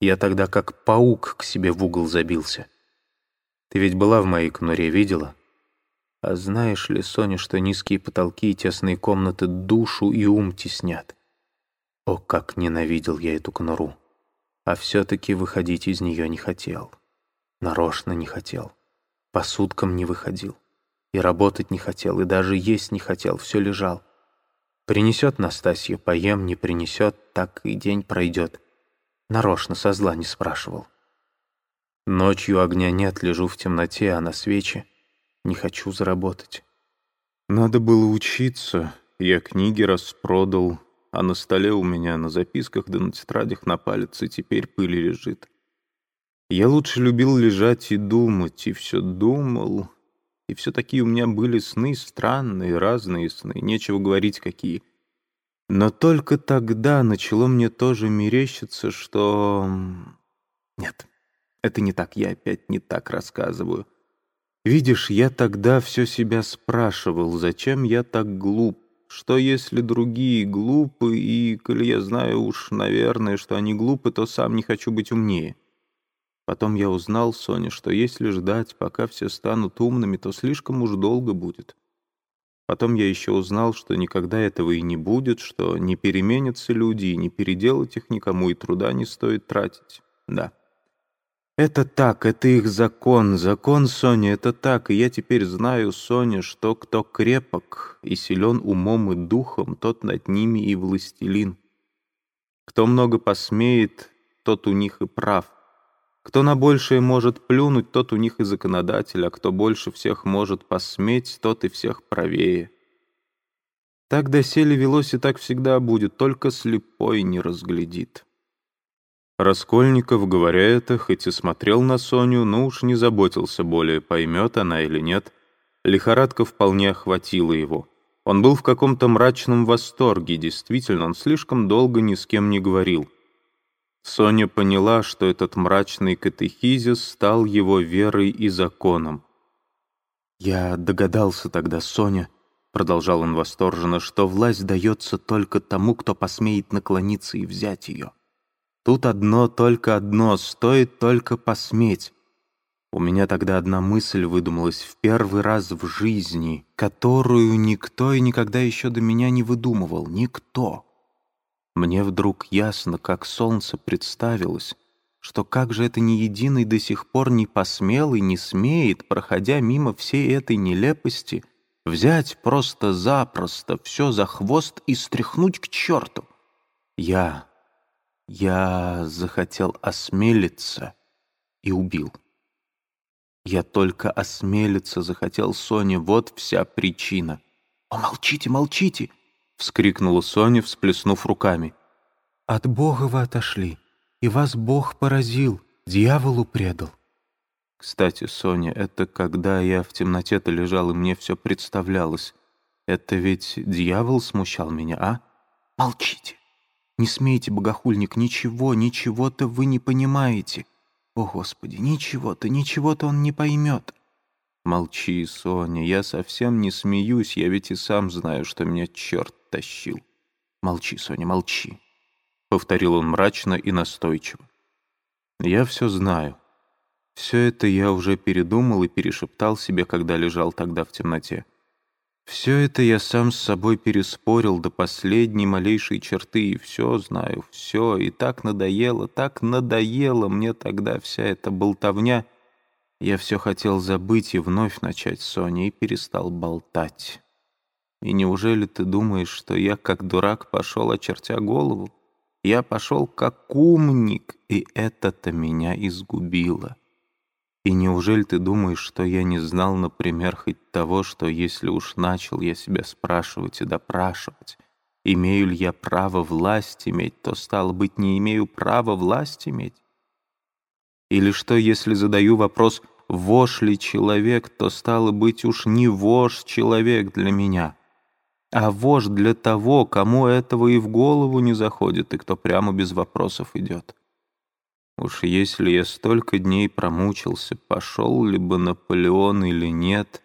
Я тогда как паук к себе в угол забился. Ты ведь была в моей конуре, видела? А знаешь ли, Соня, что низкие потолки и тесные комнаты душу и ум теснят? О, как ненавидел я эту конуру! А все-таки выходить из нее не хотел. Нарочно не хотел. По суткам не выходил. И работать не хотел, и даже есть не хотел, все лежал. Принесет Настасья, поем, не принесет, так и день пройдет. Нарочно со зла не спрашивал. Ночью огня нет, лежу в темноте, а на свече не хочу заработать. Надо было учиться, я книги распродал, а на столе у меня на записках да на тетрадях на палец и теперь пыль лежит. Я лучше любил лежать и думать, и все думал, и все такие у меня были сны странные, разные сны, нечего говорить какие. Но только тогда начало мне тоже мерещиться, что... Нет, это не так, я опять не так рассказываю. Видишь, я тогда все себя спрашивал, зачем я так глуп? Что если другие глупы, и, коли я знаю уж, наверное, что они глупы, то сам не хочу быть умнее. Потом я узнал, Соня, что если ждать, пока все станут умными, то слишком уж долго будет. Потом я еще узнал, что никогда этого и не будет, что не переменятся люди, и не переделать их никому, и труда не стоит тратить. Да. Это так, это их закон. Закон, Соня, это так. И я теперь знаю, Соня, что кто крепок и силен умом и духом, тот над ними и властелин. Кто много посмеет, тот у них и прав. Кто на большее может плюнуть, тот у них и законодатель, а кто больше всех может посметь, тот и всех правее. Так доселе велось и так всегда будет, только слепой не разглядит. Раскольников, говоря это, хоть и смотрел на Соню, но уж не заботился более, поймет она или нет. Лихорадка вполне охватила его. Он был в каком-то мрачном восторге, действительно, он слишком долго ни с кем не говорил. Соня поняла, что этот мрачный катехизис стал его верой и законом. «Я догадался тогда, Соня», — продолжал он восторженно, «что власть дается только тому, кто посмеет наклониться и взять ее. Тут одно, только одно, стоит только посметь. У меня тогда одна мысль выдумалась в первый раз в жизни, которую никто и никогда еще до меня не выдумывал. Никто. Мне вдруг ясно, как солнце представилось, что как же это ни единый до сих пор не посмел и не смеет, проходя мимо всей этой нелепости, взять просто-запросто все за хвост и стряхнуть к черту. Я, я захотел осмелиться и убил. Я только осмелиться захотел Соне, вот вся причина. «О, молчите, молчите!» — вскрикнула Соня, всплеснув руками. «От Бога вы отошли, и вас Бог поразил, дьяволу предал». Кстати, Соня, это когда я в темноте-то лежал, и мне все представлялось. Это ведь дьявол смущал меня, а? Молчите. Не смейте, богохульник, ничего, ничего-то вы не понимаете. О, Господи, ничего-то, ничего-то он не поймет. Молчи, Соня, я совсем не смеюсь, я ведь и сам знаю, что меня черт тащил. Молчи, Соня, молчи. Повторил он мрачно и настойчиво. Я все знаю. Все это я уже передумал и перешептал себе, когда лежал тогда в темноте. Все это я сам с собой переспорил до последней малейшей черты, и все знаю, все, и так надоело, так надоело мне тогда вся эта болтовня. Я все хотел забыть и вновь начать с Соней, и перестал болтать. И неужели ты думаешь, что я, как дурак, пошел, очертя голову? Я пошел как умник, и это-то меня изгубило. И неужели ты думаешь, что я не знал, например, хоть того, что если уж начал я себя спрашивать и допрашивать, имею ли я право власть иметь, то, стало быть, не имею права власть иметь? Или что, если задаю вопрос, вож ли человек, то, стало быть, уж не вож человек для меня, а вож для того, кому этого и в голову не заходит, и кто прямо без вопросов идет? Уж если я столько дней промучился, пошел ли бы Наполеон или нет,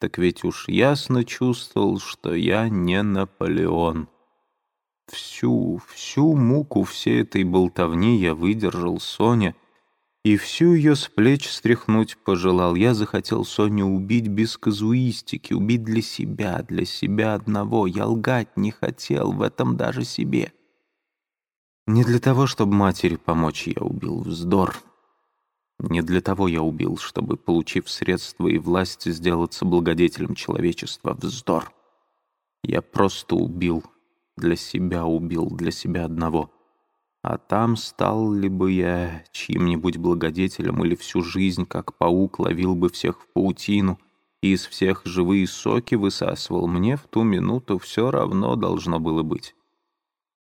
так ведь уж ясно чувствовал, что я не Наполеон. Всю, всю муку всей этой болтовни я выдержал, Соня, и всю ее с плеч стряхнуть пожелал. Я захотел Соню убить без казуистики, убить для себя, для себя одного. Я лгать не хотел, в этом даже себе. Не для того, чтобы матери помочь, я убил вздор. Не для того я убил, чтобы, получив средства и власть, сделаться благодетелем человечества. Вздор. Я просто убил, для себя убил, для себя одного. А там стал ли бы я чьим-нибудь благодетелем или всю жизнь, как паук, ловил бы всех в паутину и из всех живые соки высасывал, мне в ту минуту все равно должно было быть.